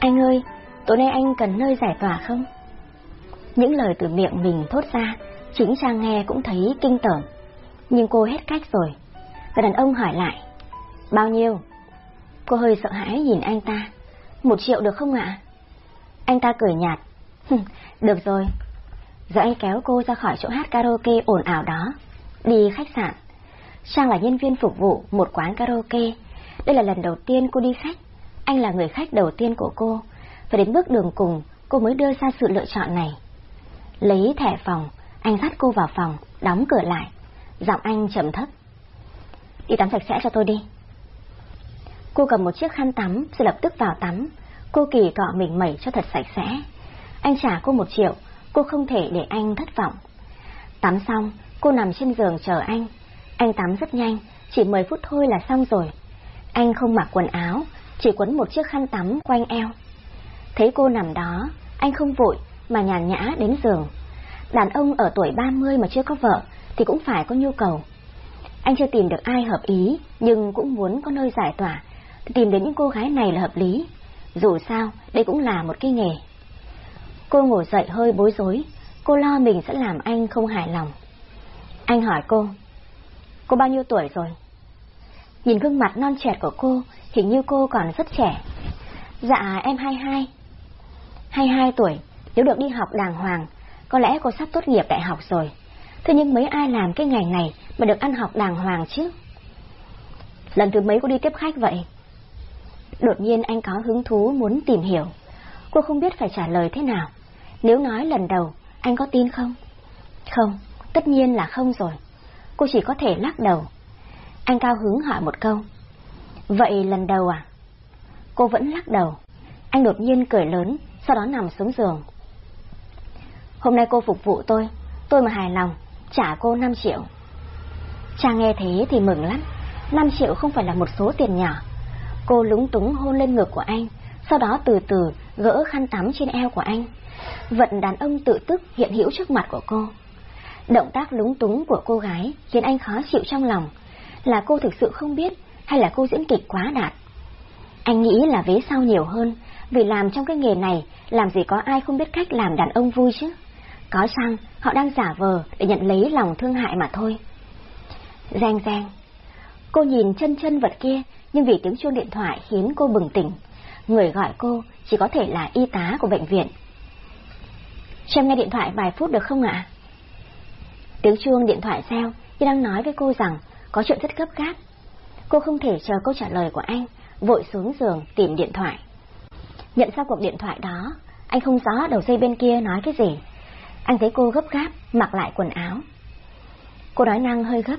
Anh ơi, tối nay anh cần nơi giải tỏa không? Những lời từ miệng mình thốt ra, chính Trang nghe cũng thấy kinh tởm. Nhưng cô hết cách rồi. Và đàn ông hỏi lại, bao nhiêu? Cô hơi sợ hãi nhìn anh ta, một triệu được không ạ? Anh ta cười nhạt, được rồi. Giờ anh kéo cô ra khỏi chỗ hát karaoke ồn ào đó, đi khách sạn. Trang là nhân viên phục vụ một quán karaoke. Đây là lần đầu tiên cô đi khách. Anh là người khách đầu tiên của cô. Và đến bước đường cùng, cô mới đưa ra sự lựa chọn này. Lấy thẻ phòng, anh dắt cô vào phòng, đóng cửa lại. Giọng anh trầm thấp. Đi tắm sạch sẽ cho tôi đi. Cô cầm một chiếc khăn tắm rồi lập tức vào tắm. Cô kỳ cọ mình mẩy cho thật sạch sẽ. Anh trả cô một triệu, cô không thể để anh thất vọng. Tắm xong, cô nằm trên giường chờ anh. Anh tắm rất nhanh, chỉ 10 phút thôi là xong rồi. Anh không mặc quần áo, chỉ quấn một chiếc khăn tắm quanh eo. Thấy cô nằm đó, anh không vội mà nhàn nhã đến giường. Đàn ông ở tuổi 30 mà chưa có vợ thì cũng phải có nhu cầu. Anh chưa tìm được ai hợp ý, nhưng cũng muốn có nơi giải tỏa, thì tìm đến những cô gái này là hợp lý. Dù sao, đây cũng là một cái nghề. Cô ngồi dậy hơi bối rối, cô lo mình sẽ làm anh không hài lòng. Anh hỏi cô, cô bao nhiêu tuổi rồi? Nhìn gương mặt non trẻ của cô, hình như cô còn rất trẻ. Dạ, em 22. 22 tuổi, nếu được đi học đàng hoàng, có lẽ cô sắp tốt nghiệp đại học rồi. Thế nhưng mấy ai làm cái ngành này mà được ăn học đàng hoàng chứ? Lần thứ mấy cô đi tiếp khách vậy? Đột nhiên anh có hứng thú muốn tìm hiểu. Cô không biết phải trả lời thế nào. Nếu nói lần đầu, anh có tin không? Không, tất nhiên là không rồi. Cô chỉ có thể lắc đầu. Anh cao hứng hỏi một câu. Vậy lần đầu à? Cô vẫn lắc đầu. Anh đột nhiên cười lớn, sau đó nằm xuống giường. Hôm nay cô phục vụ tôi, tôi mà hài lòng, trả cô 5 triệu. Cha nghe thế thì mừng lắm, 5 triệu không phải là một số tiền nhỏ. Cô lúng túng hôn lên ngực của anh, sau đó từ từ gỡ khăn tắm trên eo của anh. Vận đàn ông tự tức hiện hữu trước mặt của cô. Động tác lúng túng của cô gái khiến anh khó chịu trong lòng. Là cô thực sự không biết hay là cô diễn kịch quá đạt. Anh nghĩ là vế sau nhiều hơn, vì làm trong cái nghề này, làm gì có ai không biết cách làm đàn ông vui chứ. Có chăng họ đang giả vờ để nhận lấy lòng thương hại mà thôi. Reng reng. Cô nhìn chân chân vật kia, nhưng vì tiếng chuông điện thoại khiến cô bừng tỉnh. Người gọi cô chỉ có thể là y tá của bệnh viện. Cho em nghe điện thoại vài phút được không ạ? Tiếng chuông điện thoại reo, như đang nói với cô rằng có chuyện rất gấp gáp. Cô không thể chờ câu trả lời của anh, vội xuống giường tìm điện thoại. Nhận ra cuộc điện thoại đó, anh không rõ đầu dây bên kia nói cái gì. Anh thấy cô gấp gáp, mặc lại quần áo. Cô nói năng hơi gấp.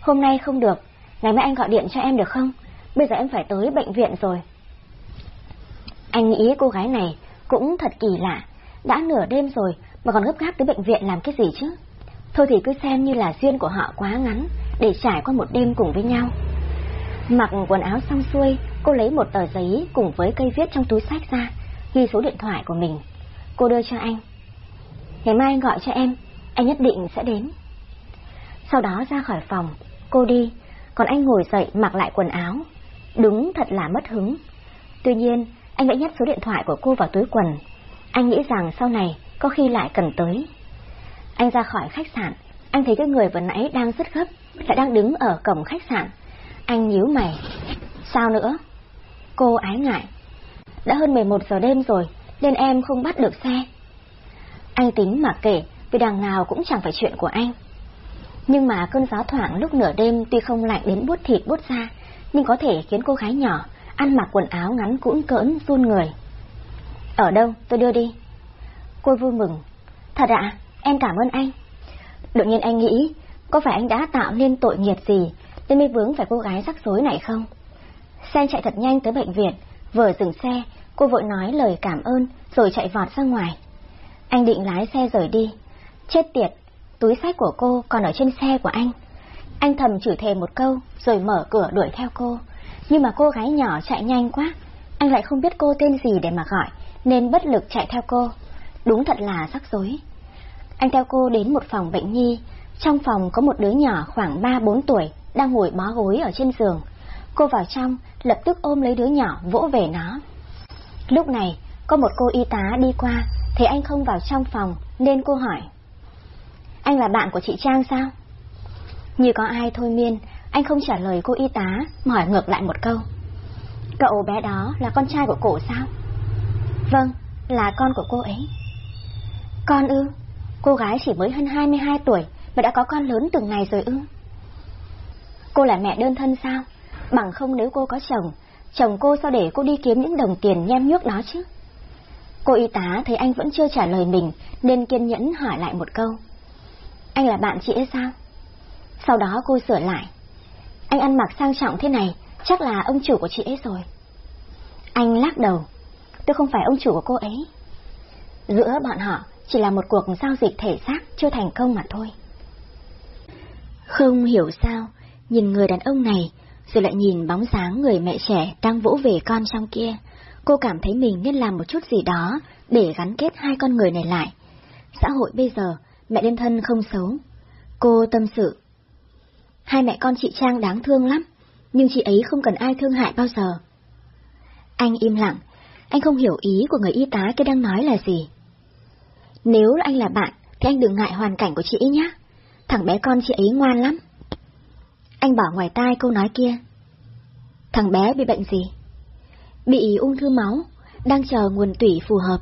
Hôm nay không được, ngày mai anh gọi điện cho em được không? Bây giờ em phải tới bệnh viện rồi. Anh nghĩ cô gái này cũng thật kỳ lạ, đã nửa đêm rồi mà còn gấp gáp tới bệnh viện làm cái gì chứ? Thôi thì cứ xem như là duyên của họ quá ngắn để trải qua một đêm cùng với nhau. Mặc quần áo xong xuôi, cô lấy một tờ giấy cùng với cây viết trong túi sách ra, ghi số điện thoại của mình. Cô đưa cho anh. Ngày mai anh gọi cho em, anh nhất định sẽ đến. Sau đó ra khỏi phòng, cô đi, còn anh ngồi dậy mặc lại quần áo. Đúng thật là mất hứng. Tuy nhiên, anh đã nhét số điện thoại của cô vào túi quần. Anh nghĩ rằng sau này có khi lại cần tới. Anh ra khỏi khách sạn, anh thấy cái người vừa nãy đang rất gấp, lại đang đứng ở cổng khách sạn. Anh nhíu mày. Sao nữa? Cô ái ngại. Đã hơn 11 giờ đêm rồi, nên em không bắt được xe. Anh tính mà kể, vì đằng nào cũng chẳng phải chuyện của anh. Nhưng mà cơn gió thoảng lúc nửa đêm tuy không lạnh đến bút thịt bút da, nhưng có thể khiến cô gái nhỏ ăn mặc quần áo ngắn cũn cỡn run người. Ở đâu, tôi đưa đi. Cô vui mừng. Thật ạ, em cảm ơn anh. Đột nhiên anh nghĩ, có phải anh đã tạo nên tội nghiệp gì nên mới vướng phải cô gái rắc rối này không? Sen chạy thật nhanh tới bệnh viện, vừa dừng xe, cô vội nói lời cảm ơn rồi chạy vọt ra ngoài. Anh định lái xe rời đi. Chết tiệt, túi sách của cô còn ở trên xe của anh. Anh thầm chửi thề một câu rồi mở cửa đuổi theo cô. Nhưng mà cô gái nhỏ chạy nhanh quá, anh lại không biết cô tên gì để mà gọi, nên bất lực chạy theo cô. Đúng thật là rắc rối. Anh theo cô đến một phòng bệnh nhi, trong phòng có một đứa nhỏ khoảng 3-4 tuổi đang ngồi bó gối ở trên giường. Cô vào trong, lập tức ôm lấy đứa nhỏ vỗ về nó. Lúc này, có một cô y tá đi qua, thấy anh không vào trong phòng, nên cô hỏi. Anh là bạn của chị Trang sao? Như có ai thôi miên, anh không trả lời cô y tá, mà hỏi ngược lại một câu. Cậu bé đó là con trai của cổ sao? Vâng, là con của cô ấy. Con ư? Cô gái chỉ mới hơn 22 tuổi mà đã có con lớn từng ngày rồi ư? Cô là mẹ đơn thân sao? Bằng không nếu cô có chồng, chồng cô sao để cô đi kiếm những đồng tiền nhem nhuốc đó chứ? Cô y tá thấy anh vẫn chưa trả lời mình nên kiên nhẫn hỏi lại một câu. Anh là bạn chị ấy sao? Sau đó cô sửa lại. Anh ăn mặc sang trọng thế này, chắc là ông chủ của chị ấy rồi. Anh lắc đầu. Tôi không phải ông chủ của cô ấy. Giữa bọn họ chỉ là một cuộc giao dịch thể xác chưa thành công mà thôi. Không hiểu sao, nhìn người đàn ông này, rồi lại nhìn bóng dáng người mẹ trẻ đang vỗ về con trong kia, cô cảm thấy mình nên làm một chút gì đó để gắn kết hai con người này lại. Xã hội bây giờ, mẹ đơn thân không xấu. Cô tâm sự. Hai mẹ con chị Trang đáng thương lắm, nhưng chị ấy không cần ai thương hại bao giờ. Anh im lặng, anh không hiểu ý của người y tá kia đang nói là gì. Nếu anh là bạn, thì anh đừng ngại hoàn cảnh của chị ấy nhé. Thằng bé con chị ấy ngoan lắm. Anh bỏ ngoài tai câu nói kia. Thằng bé bị bệnh gì? Bị ung thư máu, đang chờ nguồn tủy phù hợp.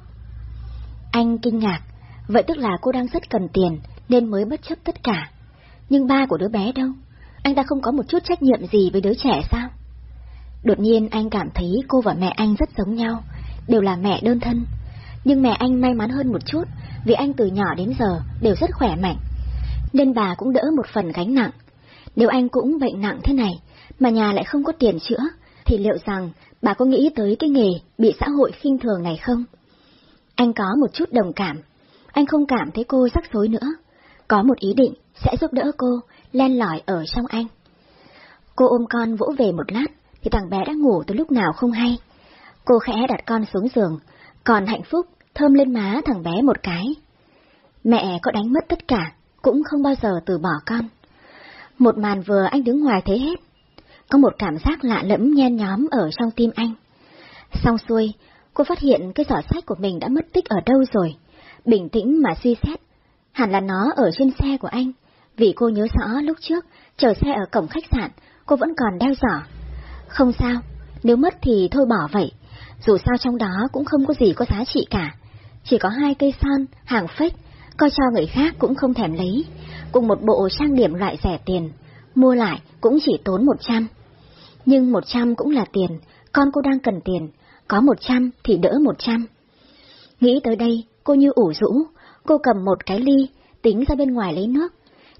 Anh kinh ngạc, vậy tức là cô đang rất cần tiền nên mới bất chấp tất cả. Nhưng ba của đứa bé đâu? Anh ta không có một chút trách nhiệm gì với đứa trẻ sao? Đột nhiên anh cảm thấy cô và mẹ anh rất giống nhau, đều là mẹ đơn thân. Nhưng mẹ anh may mắn hơn một chút vì anh từ nhỏ đến giờ đều rất khỏe mạnh, nên bà cũng đỡ một phần gánh nặng. Nếu anh cũng bệnh nặng thế này, mà nhà lại không có tiền chữa, thì liệu rằng bà có nghĩ tới cái nghề bị xã hội khinh thường này không? Anh có một chút đồng cảm, anh không cảm thấy cô rắc rối nữa, có một ý định sẽ giúp đỡ cô len lỏi ở trong anh. Cô ôm con vỗ về một lát, thì thằng bé đã ngủ từ lúc nào không hay. Cô khẽ đặt con xuống giường, còn hạnh phúc thơm lên má thằng bé một cái. Mẹ có đánh mất tất cả, cũng không bao giờ từ bỏ con. Một màn vừa anh đứng ngoài thấy hết. Có một cảm giác lạ lẫm nhen nhóm ở trong tim anh. Xong xuôi, cô phát hiện cái giỏ sách của mình đã mất tích ở đâu rồi. Bình tĩnh mà suy xét. Hẳn là nó ở trên xe của anh, vì cô nhớ rõ lúc trước, chờ xe ở cổng khách sạn, cô vẫn còn đeo giỏ. Không sao, nếu mất thì thôi bỏ vậy, dù sao trong đó cũng không có gì có giá trị cả. Chỉ có hai cây son, hàng phách, coi cho người khác cũng không thèm lấy, cùng một bộ trang điểm loại rẻ tiền, mua lại cũng chỉ tốn một trăm. Nhưng một trăm cũng là tiền, con cô đang cần tiền, có một trăm thì đỡ một trăm. Nghĩ tới đây, cô như ủ rũ, cô cầm một cái ly, tính ra bên ngoài lấy nước.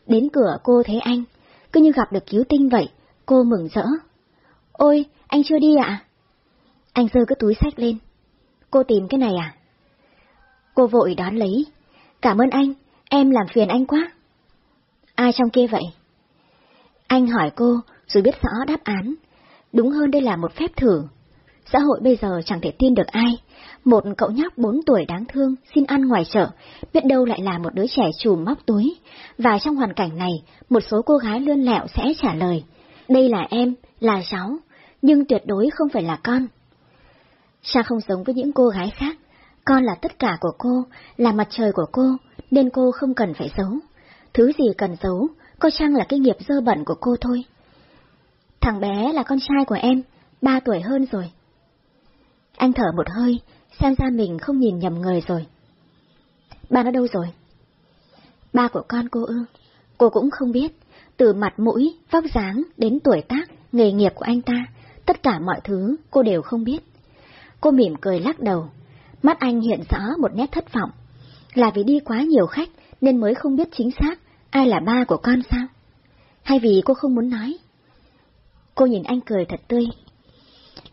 Đến cửa cô thấy anh, cứ như gặp được cứu tinh vậy, cô mừng rỡ. Ôi, anh chưa đi ạ? À? Anh giơ cái túi sách lên. Cô tìm cái này à? Cô vội đón lấy. Cảm ơn anh, em làm phiền anh quá. Ai trong kia vậy? Anh hỏi cô, rồi biết rõ đáp án. Đúng hơn đây là một phép thử. Xã hội bây giờ chẳng thể tin được ai. Một cậu nhóc bốn tuổi đáng thương xin ăn ngoài chợ, biết đâu lại là một đứa trẻ chùm móc túi. Và trong hoàn cảnh này, một số cô gái lươn lẹo sẽ trả lời. Đây là em, là cháu, nhưng tuyệt đối không phải là con. Sa không giống với những cô gái khác, con là tất cả của cô, là mặt trời của cô, nên cô không cần phải giấu. Thứ gì cần giấu, có chăng là cái nghiệp dơ bẩn của cô thôi. Thằng bé là con trai của em, ba tuổi hơn rồi. Anh thở một hơi, xem ra mình không nhìn nhầm người rồi. Ba nó đâu rồi? Ba của con cô ư? Cô cũng không biết, từ mặt mũi, vóc dáng đến tuổi tác, nghề nghiệp của anh ta, tất cả mọi thứ cô đều không biết. Cô mỉm cười lắc đầu, mắt anh hiện rõ một nét thất vọng. Là vì đi quá nhiều khách nên mới không biết chính xác ai là ba của con sao? Hay vì cô không muốn nói? Cô nhìn anh cười thật tươi.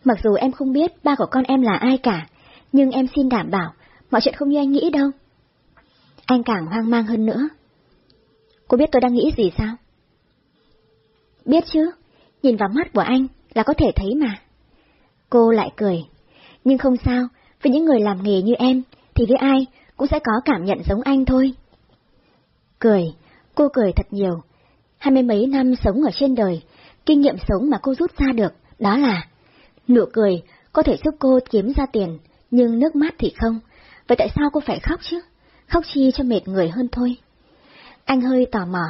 Mặc dù em không biết ba của con em là ai cả, nhưng em xin đảm bảo mọi chuyện không như anh nghĩ đâu. Anh càng hoang mang hơn nữa. Cô biết tôi đang nghĩ gì sao? Biết chứ, nhìn vào mắt của anh là có thể thấy mà. Cô lại cười. Nhưng không sao, với những người làm nghề như em, thì với ai cũng sẽ có cảm nhận giống anh thôi. Cười, cô cười thật nhiều. Hai mươi mấy năm sống ở trên đời, kinh nghiệm sống mà cô rút ra được, đó là nụ cười có thể giúp cô kiếm ra tiền, nhưng nước mắt thì không. Vậy tại sao cô phải khóc chứ? Khóc chi cho mệt người hơn thôi. Anh hơi tò mò.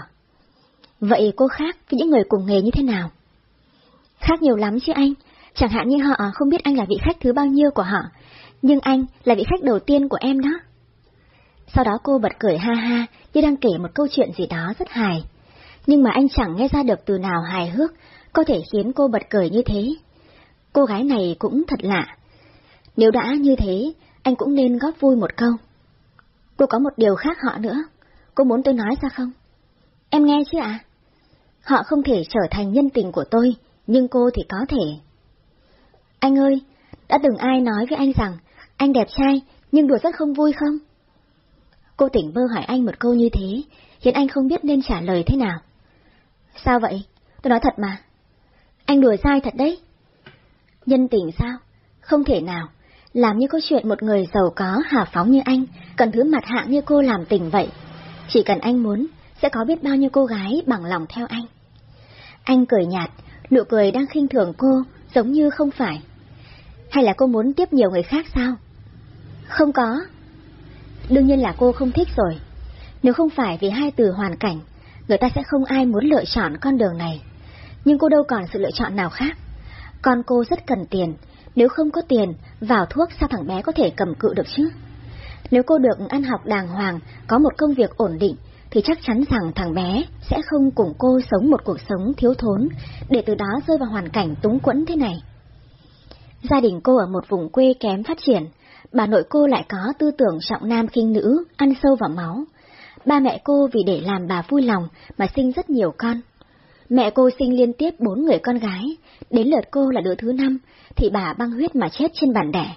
Vậy cô khác với những người cùng nghề như thế nào? Khác nhiều lắm chứ anh. Chẳng hạn như họ không biết anh là vị khách thứ bao nhiêu của họ, nhưng anh là vị khách đầu tiên của em đó. Sau đó cô bật cười ha ha như đang kể một câu chuyện gì đó rất hài. Nhưng mà anh chẳng nghe ra được từ nào hài hước, có thể khiến cô bật cười như thế. Cô gái này cũng thật lạ. Nếu đã như thế, anh cũng nên góp vui một câu. Cô có một điều khác họ nữa, cô muốn tôi nói ra không? Em nghe chứ ạ? Họ không thể trở thành nhân tình của tôi, nhưng cô thì có thể. Anh ơi, đã từng ai nói với anh rằng anh đẹp trai nhưng đùa rất không vui không? Cô tỉnh bơ hỏi anh một câu như thế, khiến anh không biết nên trả lời thế nào. Sao vậy? Tôi nói thật mà. Anh đùa sai thật đấy. Nhân tình sao? Không thể nào. Làm như câu chuyện một người giàu có hào phóng như anh, cần thứ mặt hạng như cô làm tình vậy. Chỉ cần anh muốn, sẽ có biết bao nhiêu cô gái bằng lòng theo anh. Anh cười nhạt, nụ cười đang khinh thường cô, giống như không phải. Hay là cô muốn tiếp nhiều người khác sao? Không có. Đương nhiên là cô không thích rồi. Nếu không phải vì hai từ hoàn cảnh, người ta sẽ không ai muốn lựa chọn con đường này. Nhưng cô đâu còn sự lựa chọn nào khác. Con cô rất cần tiền, nếu không có tiền, vào thuốc sao thằng bé có thể cầm cự được chứ? Nếu cô được ăn học đàng hoàng, có một công việc ổn định, thì chắc chắn rằng thằng bé sẽ không cùng cô sống một cuộc sống thiếu thốn, để từ đó rơi vào hoàn cảnh túng quẫn thế này. Gia đình cô ở một vùng quê kém phát triển, bà nội cô lại có tư tưởng trọng nam khinh nữ, ăn sâu vào máu. Ba mẹ cô vì để làm bà vui lòng mà sinh rất nhiều con. Mẹ cô sinh liên tiếp bốn người con gái, đến lượt cô là đứa thứ năm, thì bà băng huyết mà chết trên bàn đẻ.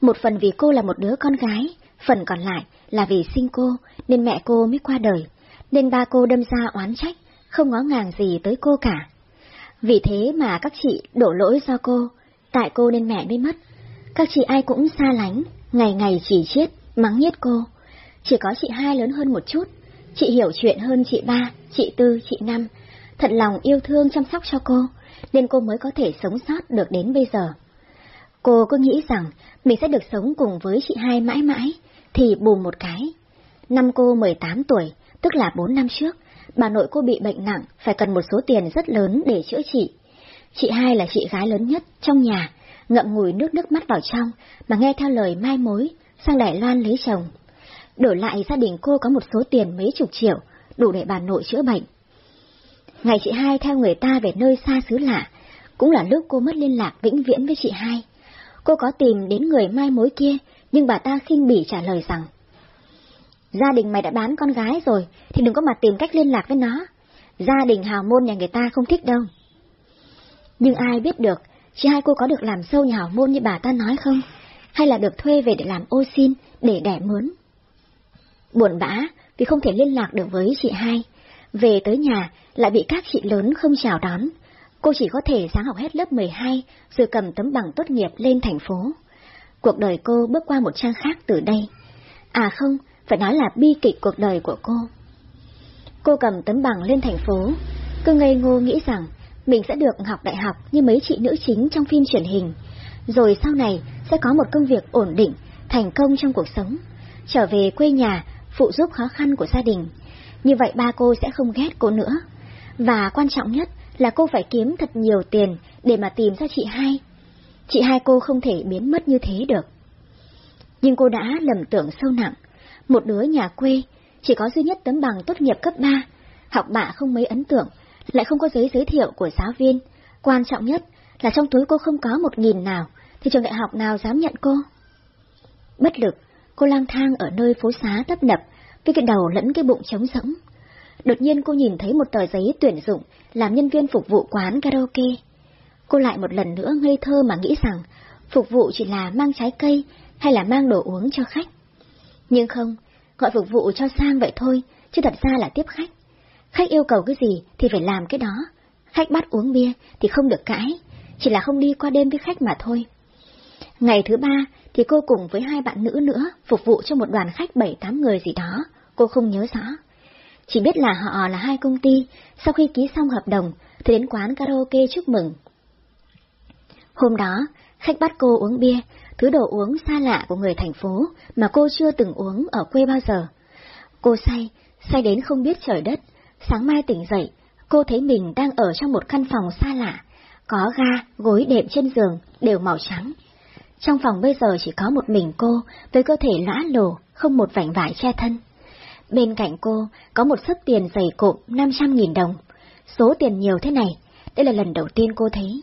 Một phần vì cô là một đứa con gái, phần còn lại là vì sinh cô nên mẹ cô mới qua đời, nên ba cô đâm ra oán trách, không ngó ngàng gì tới cô cả. Vì thế mà các chị đổ lỗi do cô, tại cô nên mẹ mới mất. Các chị ai cũng xa lánh, ngày ngày chỉ chết, mắng nhiếc cô. Chỉ có chị hai lớn hơn một chút, chị hiểu chuyện hơn chị ba, chị tư, chị năm, thật lòng yêu thương chăm sóc cho cô, nên cô mới có thể sống sót được đến bây giờ. Cô cứ nghĩ rằng mình sẽ được sống cùng với chị hai mãi mãi, thì bù một cái. Năm cô 18 tuổi, tức là 4 năm trước, bà nội cô bị bệnh nặng, phải cần một số tiền rất lớn để chữa trị. Chị hai là chị gái lớn nhất trong nhà, ngậm ngùi nước nước mắt vào trong, mà nghe theo lời mai mối, sang Đài Loan lấy chồng. Đổi lại gia đình cô có một số tiền mấy chục triệu, đủ để bà nội chữa bệnh. Ngày chị hai theo người ta về nơi xa xứ lạ, cũng là lúc cô mất liên lạc vĩnh viễn với chị hai. Cô có tìm đến người mai mối kia, nhưng bà ta khinh bỉ trả lời rằng, Gia đình mày đã bán con gái rồi, thì đừng có mà tìm cách liên lạc với nó. Gia đình hào môn nhà người ta không thích đâu. Nhưng ai biết được, chị hai cô có được làm sâu nhà hảo môn như bà ta nói không? Hay là được thuê về để làm ô xin, để đẻ mướn? Buồn bã vì không thể liên lạc được với chị hai. Về tới nhà lại bị các chị lớn không chào đón. Cô chỉ có thể sáng học hết lớp 12 rồi cầm tấm bằng tốt nghiệp lên thành phố. Cuộc đời cô bước qua một trang khác từ đây. À không, phải nói là bi kịch cuộc đời của cô. Cô cầm tấm bằng lên thành phố, cứ ngây ngô nghĩ rằng mình sẽ được học đại học như mấy chị nữ chính trong phim truyền hình, rồi sau này sẽ có một công việc ổn định, thành công trong cuộc sống, trở về quê nhà, phụ giúp khó khăn của gia đình. Như vậy ba cô sẽ không ghét cô nữa. Và quan trọng nhất là cô phải kiếm thật nhiều tiền để mà tìm ra chị hai. Chị hai cô không thể biến mất như thế được. Nhưng cô đã lầm tưởng sâu nặng, một đứa nhà quê, chỉ có duy nhất tấm bằng tốt nghiệp cấp 3, học bạ không mấy ấn tượng, lại không có giấy giới thiệu của giáo viên. Quan trọng nhất là trong túi cô không có một nghìn nào, thì trường đại học nào dám nhận cô? Bất lực, cô lang thang ở nơi phố xá tấp nập, với cái đầu lẫn cái bụng trống rỗng. Đột nhiên cô nhìn thấy một tờ giấy tuyển dụng làm nhân viên phục vụ quán karaoke. Cô lại một lần nữa ngây thơ mà nghĩ rằng phục vụ chỉ là mang trái cây hay là mang đồ uống cho khách. Nhưng không, gọi phục vụ cho sang vậy thôi, chứ thật ra là tiếp khách. Khách yêu cầu cái gì thì phải làm cái đó. Khách bắt uống bia thì không được cãi, chỉ là không đi qua đêm với khách mà thôi. Ngày thứ ba thì cô cùng với hai bạn nữ nữa phục vụ cho một đoàn khách bảy tám người gì đó, cô không nhớ rõ. Chỉ biết là họ là hai công ty, sau khi ký xong hợp đồng thì đến quán karaoke chúc mừng. Hôm đó, Khách bắt cô uống bia, thứ đồ uống xa lạ của người thành phố mà cô chưa từng uống ở quê bao giờ. Cô say, say đến không biết trời đất. Sáng mai tỉnh dậy, cô thấy mình đang ở trong một căn phòng xa lạ, có ga, gối đệm trên giường, đều màu trắng. Trong phòng bây giờ chỉ có một mình cô, với cơ thể lõa lồ, không một vảnh vải che thân. Bên cạnh cô có một sấp tiền dày cộm 500.000 đồng. Số tiền nhiều thế này, đây là lần đầu tiên cô thấy.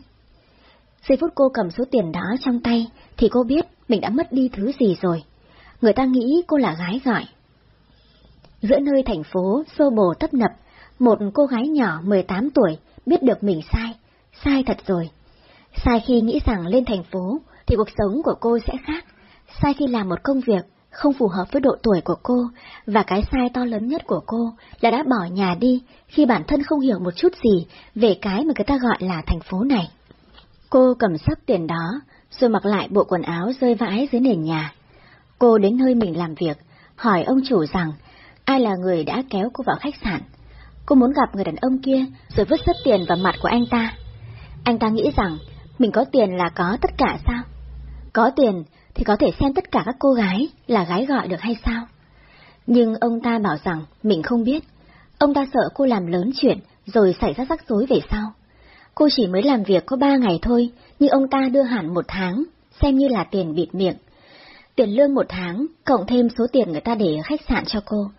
Giây phút cô cầm số tiền đó trong tay, thì cô biết mình đã mất đi thứ gì rồi. Người ta nghĩ cô là gái gọi. Giữa nơi thành phố xô bồ tấp nập, một cô gái nhỏ 18 tuổi biết được mình sai, sai thật rồi. Sai khi nghĩ rằng lên thành phố thì cuộc sống của cô sẽ khác, sai khi làm một công việc không phù hợp với độ tuổi của cô, và cái sai to lớn nhất của cô là đã bỏ nhà đi khi bản thân không hiểu một chút gì về cái mà người ta gọi là thành phố này. Cô cầm sắp tiền đó, rồi mặc lại bộ quần áo rơi vãi dưới nền nhà. Cô đến nơi mình làm việc, hỏi ông chủ rằng ai là người đã kéo cô vào khách sạn. Cô muốn gặp người đàn ông kia rồi vứt sắp tiền vào mặt của anh ta. Anh ta nghĩ rằng mình có tiền là có tất cả sao? Có tiền thì có thể xem tất cả các cô gái là gái gọi được hay sao? Nhưng ông ta bảo rằng mình không biết. Ông ta sợ cô làm lớn chuyện rồi xảy ra rắc rối về sau. Cô chỉ mới làm việc có ba ngày thôi, nhưng ông ta đưa hẳn một tháng, xem như là tiền bịt miệng. Tiền lương một tháng, cộng thêm số tiền người ta để ở khách sạn cho cô.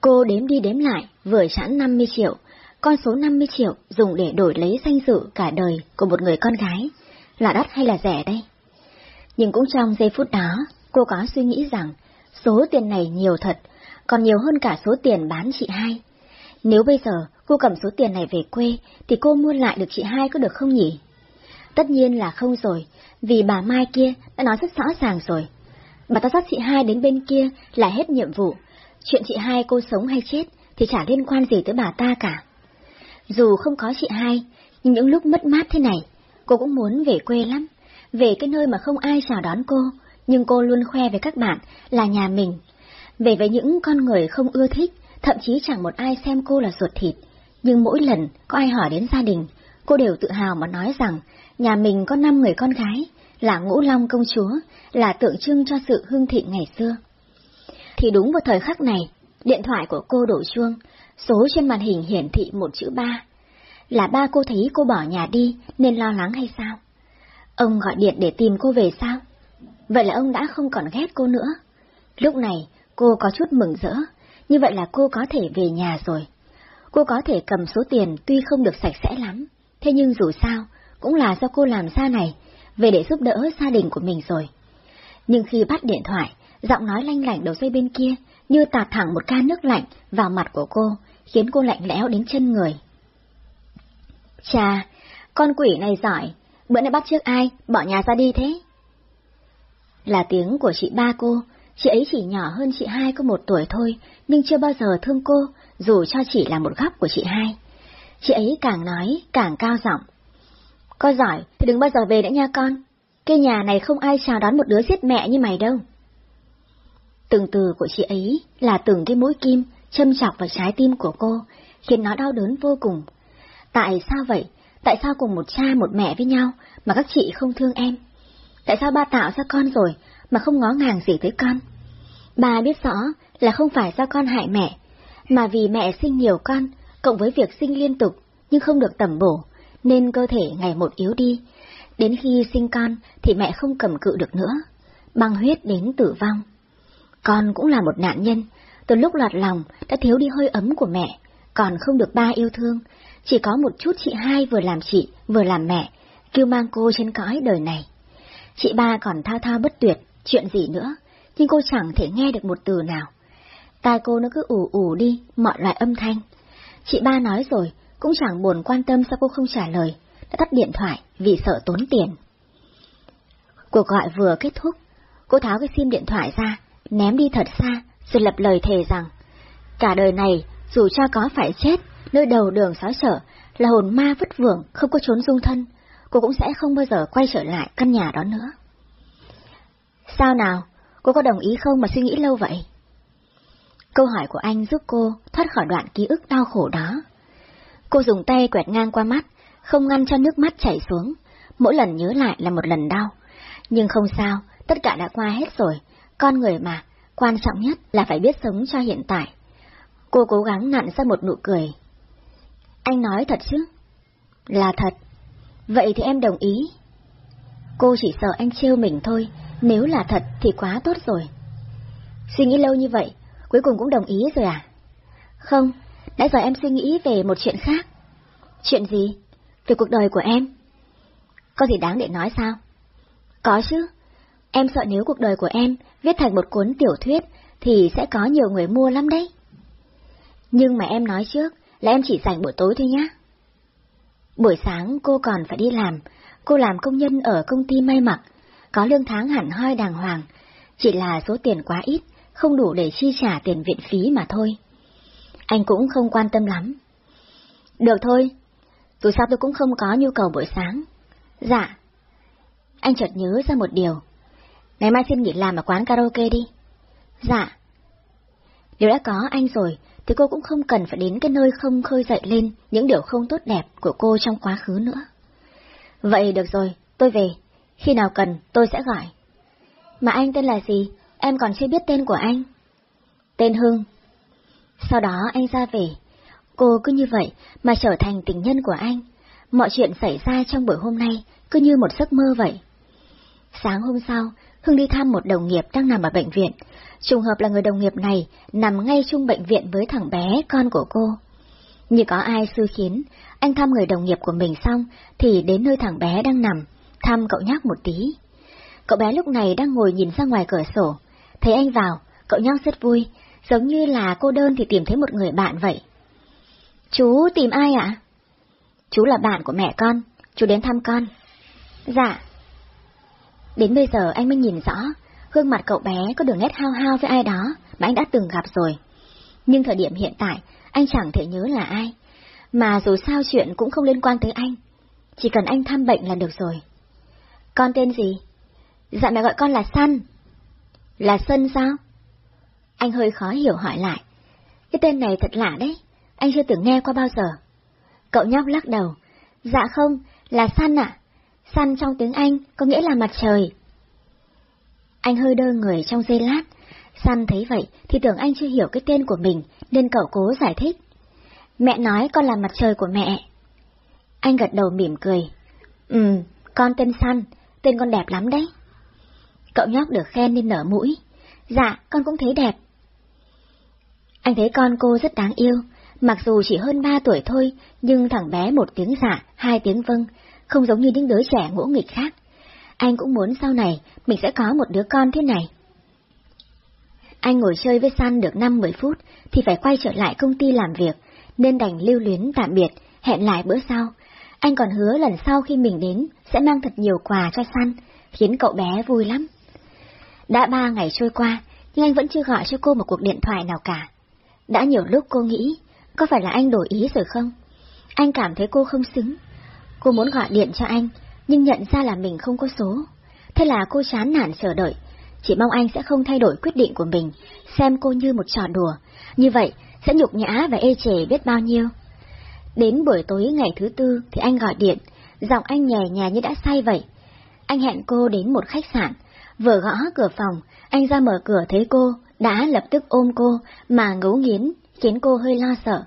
Cô đếm đi đếm lại, vừa sẵn 50 triệu, con số 50 triệu dùng để đổi lấy danh dự cả đời của một người con gái. Là đắt hay là rẻ đây? Nhưng cũng trong giây phút đó, cô có suy nghĩ rằng số tiền này nhiều thật, còn nhiều hơn cả số tiền bán chị hai. Nếu bây giờ cô cầm số tiền này về quê, thì cô mua lại được chị hai có được không nhỉ? Tất nhiên là không rồi, vì bà Mai kia đã nói rất rõ ràng rồi. Bà ta dắt chị hai đến bên kia là hết nhiệm vụ. Chuyện chị hai cô sống hay chết thì chả liên quan gì tới bà ta cả. Dù không có chị hai, nhưng những lúc mất mát thế này, cô cũng muốn về quê lắm. Về cái nơi mà không ai chào đón cô, nhưng cô luôn khoe với các bạn là nhà mình. Về với những con người không ưa thích, thậm chí chẳng một ai xem cô là ruột thịt. Nhưng mỗi lần có ai hỏi đến gia đình, cô đều tự hào mà nói rằng nhà mình có năm người con gái, là ngũ long công chúa, là tượng trưng cho sự hưng thịnh ngày xưa. Thì đúng vào thời khắc này, điện thoại của cô đổ chuông, số trên màn hình hiển thị một chữ ba. Là ba cô thấy cô bỏ nhà đi nên lo lắng hay sao? Ông gọi điện để tìm cô về sao? Vậy là ông đã không còn ghét cô nữa. Lúc này, cô có chút mừng rỡ, như vậy là cô có thể về nhà rồi. Cô có thể cầm số tiền tuy không được sạch sẽ lắm, thế nhưng dù sao, cũng là do cô làm ra này, về để giúp đỡ gia đình của mình rồi. Nhưng khi bắt điện thoại, giọng nói lanh lảnh đầu dây bên kia như tạt thẳng một ca nước lạnh vào mặt của cô, khiến cô lạnh lẽo đến chân người. Chà, con quỷ này giỏi, bữa nay bắt trước ai, bỏ nhà ra đi thế? Là tiếng của chị ba cô, chị ấy chỉ nhỏ hơn chị hai có một tuổi thôi, nhưng chưa bao giờ thương cô, dù cho chỉ là một góc của chị hai. Chị ấy càng nói, càng cao giọng. Có giỏi thì đừng bao giờ về nữa nha con. Cái nhà này không ai chào đón một đứa giết mẹ như mày đâu. Từng từ của chị ấy là từng cái mũi kim châm chọc vào trái tim của cô, khiến nó đau đớn vô cùng. Tại sao vậy? Tại sao cùng một cha một mẹ với nhau mà các chị không thương em? Tại sao ba tạo ra con rồi mà không ngó ngàng gì tới con? Bà biết rõ là không phải do con hại mẹ, mà vì mẹ sinh nhiều con, cộng với việc sinh liên tục nhưng không được tẩm bổ, nên cơ thể ngày một yếu đi. Đến khi sinh con thì mẹ không cầm cự được nữa, băng huyết đến tử vong. Con cũng là một nạn nhân, từ lúc lọt lòng đã thiếu đi hơi ấm của mẹ, còn không được ba yêu thương, chỉ có một chút chị hai vừa làm chị, vừa làm mẹ, kêu mang cô trên cõi đời này. Chị ba còn thao thao bất tuyệt, chuyện gì nữa, nhưng cô chẳng thể nghe được một từ nào. Tai cô nó cứ ù ù đi, mọi loại âm thanh. Chị ba nói rồi, cũng chẳng buồn quan tâm sao cô không trả lời, đã tắt điện thoại vì sợ tốn tiền. Cuộc gọi vừa kết thúc, cô tháo cái sim điện thoại ra, ném đi thật xa, rồi lập lời thề rằng, cả đời này, dù cha có phải chết, nơi đầu đường xóa sở, là hồn ma vất vưởng, không có trốn dung thân, cô cũng sẽ không bao giờ quay trở lại căn nhà đó nữa. Sao nào, cô có đồng ý không mà suy nghĩ lâu vậy? Câu hỏi của anh giúp cô thoát khỏi đoạn ký ức đau khổ đó. Cô dùng tay quẹt ngang qua mắt, không ngăn cho nước mắt chảy xuống, mỗi lần nhớ lại là một lần đau, Nhưng không sao, tất cả đã qua hết rồi, con người mà, quan trọng nhất là phải biết sống cho hiện tại. Cô cố gắng nặn ra một nụ cười. Anh nói thật chứ? Là thật. Vậy thì em đồng ý. Cô chỉ sợ anh trêu mình thôi, nếu là thật thì quá tốt rồi. Suy nghĩ lâu như vậy, cuối cùng cũng đồng ý rồi à? Không, nãy giờ em suy nghĩ về một chuyện khác. Chuyện gì? Về cuộc đời của em. Có gì đáng để nói sao? Có chứ. Em sợ nếu cuộc đời của em viết thành một cuốn tiểu thuyết thì sẽ có nhiều người mua lắm đấy. Nhưng mà em nói trước là em chỉ dành buổi tối thôi nhá. Buổi sáng cô còn phải đi làm, cô làm công nhân ở công ty may mặc, có lương tháng hẳn hoi đàng hoàng, chỉ là số tiền quá ít, không đủ để chi trả tiền viện phí mà thôi. Anh cũng không quan tâm lắm. Được thôi, dù sao tôi cũng không có nhu cầu buổi sáng. Dạ. Anh chợt nhớ ra một điều. Ngày mai xin nghỉ làm ở quán karaoke đi. Dạ. Nếu đã có anh rồi, thì cô cũng không cần phải đến cái nơi không khơi dậy lên những điều không tốt đẹp của cô trong quá khứ nữa. Vậy được rồi, tôi về. Khi nào cần, tôi sẽ gọi. Mà anh tên là gì? Em còn chưa biết tên của anh. Tên Hưng. Sau đó anh ra về. Cô cứ như vậy mà trở thành tình nhân của anh. Mọi chuyện xảy ra trong buổi hôm nay cứ như một giấc mơ vậy. Sáng hôm sau, Hưng đi thăm một đồng nghiệp đang nằm ở bệnh viện. Trùng hợp là người đồng nghiệp này nằm ngay chung bệnh viện với thằng bé, con của cô. Như có ai xui khiến, anh thăm người đồng nghiệp của mình xong thì đến nơi thằng bé đang nằm, thăm cậu nhóc một tí. Cậu bé lúc này đang ngồi nhìn ra ngoài cửa sổ, thấy anh vào, cậu nhóc rất vui, giống như là cô đơn thì tìm thấy một người bạn vậy. Chú tìm ai ạ? Chú là bạn của mẹ con, chú đến thăm con. Dạ. Đến bây giờ anh mới nhìn rõ, gương mặt cậu bé có đường nét hao hao với ai đó mà anh đã từng gặp rồi. Nhưng thời điểm hiện tại, anh chẳng thể nhớ là ai. Mà dù sao chuyện cũng không liên quan tới anh. Chỉ cần anh thăm bệnh là được rồi. Con tên gì? Dạ mẹ gọi con là Săn. Là Sân sao? Anh hơi khó hiểu hỏi lại. Cái tên này thật lạ đấy, anh chưa từng nghe qua bao giờ. Cậu nhóc lắc đầu. Dạ không, là Săn ạ. À? Sun trong tiếng Anh có nghĩa là mặt trời. Anh hơi đơ người trong giây lát. Sun thấy vậy thì tưởng anh chưa hiểu cái tên của mình nên cậu cố giải thích. Mẹ nói con là mặt trời của mẹ. Anh gật đầu mỉm cười. Ừ, con tên Sun, tên con đẹp lắm đấy. Cậu nhóc được khen nên nở mũi. Dạ, con cũng thấy đẹp. Anh thấy con cô rất đáng yêu, mặc dù chỉ hơn ba tuổi thôi, nhưng thằng bé một tiếng dạ, hai tiếng vâng, không giống như những đứa trẻ ngỗ nghịch khác. Anh cũng muốn sau này mình sẽ có một đứa con thế này. Anh ngồi chơi với San được 5-10 phút thì phải quay trở lại công ty làm việc, nên đành lưu luyến tạm biệt, hẹn lại bữa sau. Anh còn hứa lần sau khi mình đến sẽ mang thật nhiều quà cho San, khiến cậu bé vui lắm. Đã ba ngày trôi qua, nhưng anh vẫn chưa gọi cho cô một cuộc điện thoại nào cả. Đã nhiều lúc cô nghĩ, có phải là anh đổi ý rồi không? Anh cảm thấy cô không xứng, Cô muốn gọi điện cho anh, nhưng nhận ra là mình không có số. Thế là cô chán nản chờ đợi, chỉ mong anh sẽ không thay đổi quyết định của mình, xem cô như một trò đùa. Như vậy, sẽ nhục nhã và ê chề biết bao nhiêu. Đến buổi tối ngày thứ tư thì anh gọi điện, giọng anh nhè nhè như đã say vậy. Anh hẹn cô đến một khách sạn, vừa gõ cửa phòng, anh ra mở cửa thấy cô, đã lập tức ôm cô mà ngấu nghiến, khiến cô hơi lo sợ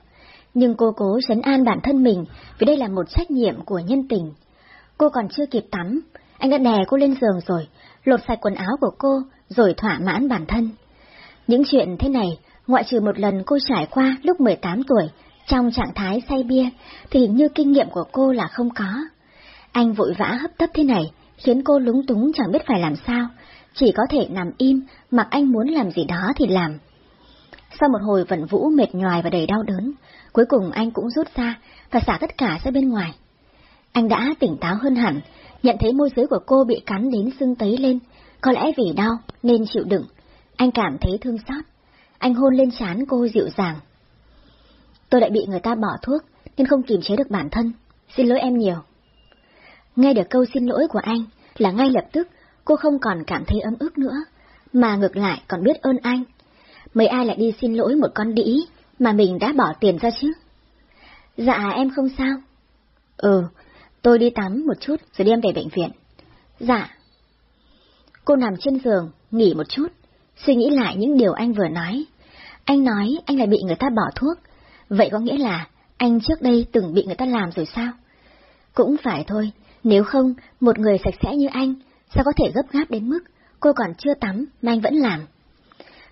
nhưng cô cố trấn an bản thân mình vì đây là một trách nhiệm của nhân tình. Cô còn chưa kịp tắm, anh đã đè cô lên giường rồi, lột sạch quần áo của cô, rồi thỏa mãn bản thân. Những chuyện thế này, ngoại trừ một lần cô trải qua lúc 18 tuổi, trong trạng thái say bia, thì hình như kinh nghiệm của cô là không có. Anh vội vã hấp tấp thế này, khiến cô lúng túng chẳng biết phải làm sao, chỉ có thể nằm im, mặc anh muốn làm gì đó thì làm. Sau một hồi vận vũ mệt nhoài và đầy đau đớn, cuối cùng anh cũng rút ra và xả tất cả ra bên ngoài. Anh đã tỉnh táo hơn hẳn, nhận thấy môi dưới của cô bị cắn đến sưng tấy lên, có lẽ vì đau nên chịu đựng. Anh cảm thấy thương xót. Anh hôn lên trán cô dịu dàng. Tôi lại bị người ta bỏ thuốc nên không kiềm chế được bản thân. Xin lỗi em nhiều. Nghe được câu xin lỗi của anh là ngay lập tức cô không còn cảm thấy ấm ức nữa, mà ngược lại còn biết ơn anh mấy ai lại đi xin lỗi một con đĩ mà mình đã bỏ tiền ra chứ? Dạ em không sao. Ừ, tôi đi tắm một chút rồi đem về bệnh viện. Dạ. Cô nằm trên giường, nghỉ một chút, suy nghĩ lại những điều anh vừa nói. Anh nói anh lại bị người ta bỏ thuốc, vậy có nghĩa là anh trước đây từng bị người ta làm rồi sao? Cũng phải thôi, nếu không, một người sạch sẽ như anh, sao có thể gấp gáp đến mức cô còn chưa tắm mà anh vẫn làm?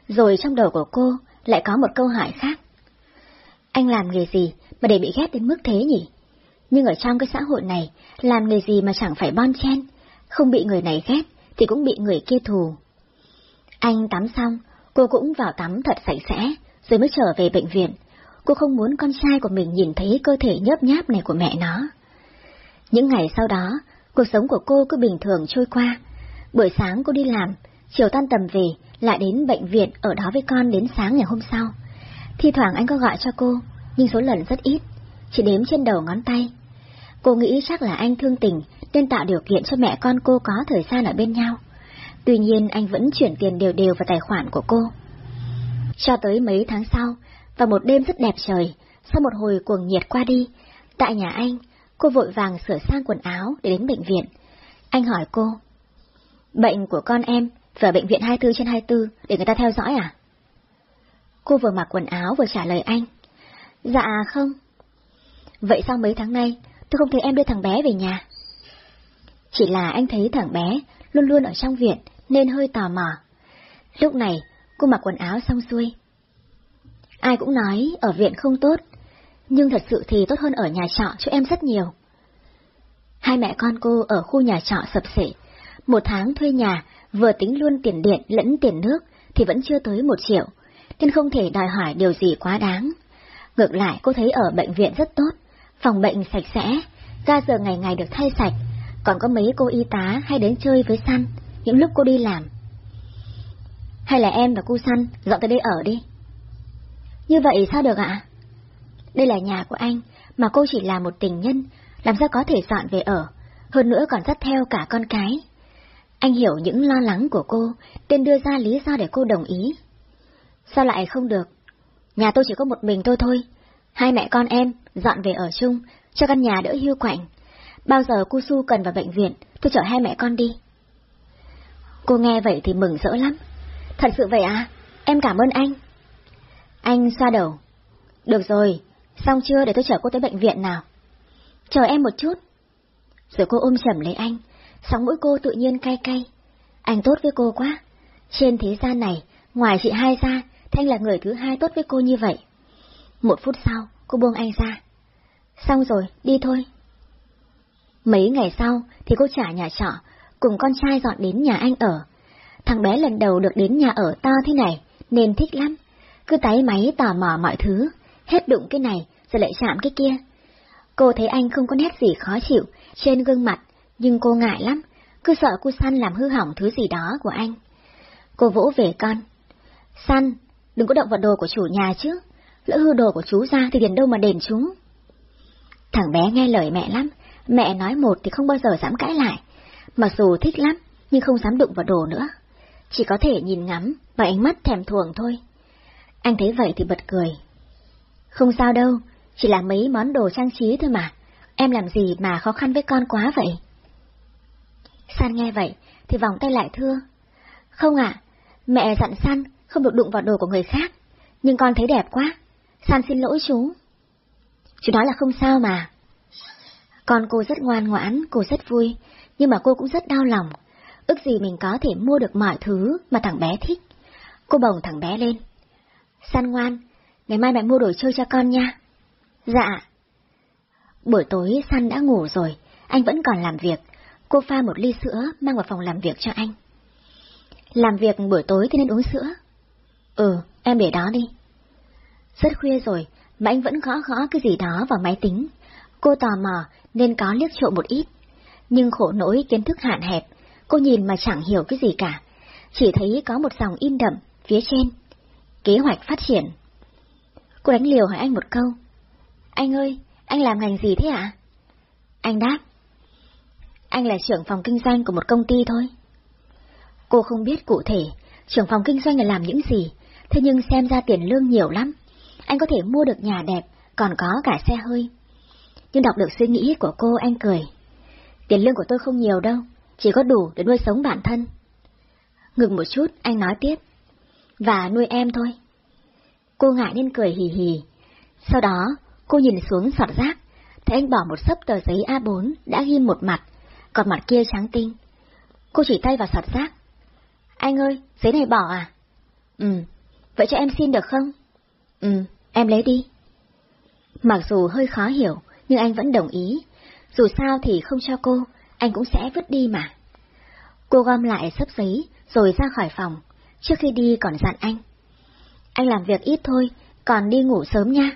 Rồi trong đầu của cô lại có một câu hỏi khác. Anh làm nghề gì mà để bị ghét đến mức thế nhỉ? Nhưng ở trong cái xã hội này, làm nghề gì mà chẳng phải bon chen, không bị người này ghét thì cũng bị người kia thù. Anh tắm xong, cô cũng vào tắm thật sạch sẽ, rồi mới trở về bệnh viện. Cô không muốn con trai của mình nhìn thấy cơ thể nhớp nháp này của mẹ nó. Những ngày sau đó, cuộc sống của cô cứ bình thường trôi qua. Buổi sáng cô đi làm, chiều tan tầm về, lại đến bệnh viện ở đó với con đến sáng ngày hôm sau. Thi thoảng anh có gọi cho cô, nhưng số lần rất ít, chỉ đếm trên đầu ngón tay. Cô nghĩ chắc là anh thương tình nên tạo điều kiện cho mẹ con cô có thời gian ở bên nhau. Tuy nhiên anh vẫn chuyển tiền đều đều vào tài khoản của cô. Cho tới mấy tháng sau, vào một đêm rất đẹp trời, sau một hồi cuồng nhiệt qua đi, tại nhà anh, cô vội vàng sửa sang quần áo để đến bệnh viện. Anh hỏi cô, bệnh của con em phải ở bệnh viện 24 trên 24 để người ta theo dõi à? Cô vừa mặc quần áo vừa trả lời anh. Dạ không. Vậy sao mấy tháng nay tôi không thấy em đưa thằng bé về nhà? Chỉ là anh thấy thằng bé luôn luôn ở trong viện nên hơi tò mò. Lúc này, cô mặc quần áo xong xuôi. Ai cũng nói ở viện không tốt, nhưng thật sự thì tốt hơn ở nhà trọ cho em rất nhiều. Hai mẹ con cô ở khu nhà trọ sập sệ, một tháng thuê nhà, vừa tính luôn tiền điện lẫn tiền nước thì vẫn chưa tới một triệu, nên không thể đòi hỏi điều gì quá đáng. Ngược lại cô thấy ở bệnh viện rất tốt, phòng bệnh sạch sẽ, ga giờ ngày ngày được thay sạch, còn có mấy cô y tá hay đến chơi với Săn những lúc cô đi làm. Hay là em và cô Săn dọn tới đây ở đi. Như vậy sao được ạ? Đây là nhà của anh, mà cô chỉ là một tình nhân, làm sao có thể dọn về ở, hơn nữa còn dắt theo cả con cái. Anh hiểu những lo lắng của cô, nên đưa ra lý do để cô đồng ý. Sao lại không được? Nhà tôi chỉ có một mình tôi thôi. Hai mẹ con em dọn về ở chung, cho căn nhà đỡ hưu quạnh. Bao giờ cô Su cần vào bệnh viện, tôi chở hai mẹ con đi. Cô nghe vậy thì mừng rỡ lắm. Thật sự vậy à? Em cảm ơn anh. Anh xoa đầu. Được rồi, xong chưa để tôi chở cô tới bệnh viện nào. Chờ em một chút. Rồi cô ôm chầm lấy anh, sóng mũi cô tự nhiên cay cay. Anh tốt với cô quá. Trên thế gian này, ngoài chị hai ra, Thanh là người thứ hai tốt với cô như vậy. Một phút sau, cô buông anh ra. Xong rồi, đi thôi. Mấy ngày sau thì cô trả nhà trọ, cùng con trai dọn đến nhà anh ở. Thằng bé lần đầu được đến nhà ở to thế này, nên thích lắm. Cứ tái máy tò mò mọi thứ, hết đụng cái này, rồi lại chạm cái kia. Cô thấy anh không có nét gì khó chịu trên gương mặt, nhưng cô ngại lắm, cứ sợ cô Săn làm hư hỏng thứ gì đó của anh. Cô vỗ về con. Săn, đừng có động vào đồ của chủ nhà chứ, lỡ hư đồ của chú ra thì tiền đâu mà đền chúng. Thằng bé nghe lời mẹ lắm, mẹ nói một thì không bao giờ dám cãi lại, mặc dù thích lắm, nhưng không dám đụng vào đồ nữa. Chỉ có thể nhìn ngắm và ánh mắt thèm thuồng thôi. Anh thấy vậy thì bật cười. Không sao đâu, chỉ là mấy món đồ trang trí thôi mà, em làm gì mà khó khăn với con quá vậy? San nghe vậy thì vòng tay lại thưa. Không ạ, mẹ dặn San không được đụng vào đồ của người khác, nhưng con thấy đẹp quá. San xin lỗi chú. Chú nói là không sao mà. Con cô rất ngoan ngoãn, cô rất vui, nhưng mà cô cũng rất đau lòng. Ước gì mình có thể mua được mọi thứ mà thằng bé thích. Cô bồng thằng bé lên. San ngoan, ngày mai mẹ mua đồ chơi cho con nha. Dạ. Buổi tối San đã ngủ rồi, anh vẫn còn làm việc. Cô pha một ly sữa mang vào phòng làm việc cho anh. Làm việc buổi tối thì nên uống sữa. Ừ, em để đó đi. Rất khuya rồi, mà anh vẫn gõ gõ cái gì đó vào máy tính. Cô tò mò nên có liếc trộm một ít. Nhưng khổ nỗi kiến thức hạn hẹp, cô nhìn mà chẳng hiểu cái gì cả. Chỉ thấy có một dòng in đậm phía trên. Kế hoạch phát triển. Cô đánh liều hỏi anh một câu. Anh ơi, anh làm ngành gì thế ạ? Anh đáp. Anh là trưởng phòng kinh doanh của một công ty thôi. Cô không biết cụ thể trưởng phòng kinh doanh là làm những gì, thế nhưng xem ra tiền lương nhiều lắm. Anh có thể mua được nhà đẹp, còn có cả xe hơi. Nhưng đọc được suy nghĩ của cô anh cười. Tiền lương của tôi không nhiều đâu, chỉ có đủ để nuôi sống bản thân. Ngừng một chút, anh nói tiếp. Và nuôi em thôi. Cô ngại nên cười hì hì. Sau đó, cô nhìn xuống sọt rác, thấy anh bỏ một sấp tờ giấy A4 đã ghim một mặt, còn mặt kia trắng tinh. Cô chỉ tay vào sọt rác. Anh ơi, giấy này bỏ à? Ừ, vậy cho em xin được không? Ừ, em lấy đi. Mặc dù hơi khó hiểu, nhưng anh vẫn đồng ý. Dù sao thì không cho cô, anh cũng sẽ vứt đi mà. Cô gom lại sấp giấy, rồi ra khỏi phòng, trước khi đi còn dặn anh. Anh làm việc ít thôi, còn đi ngủ sớm nha.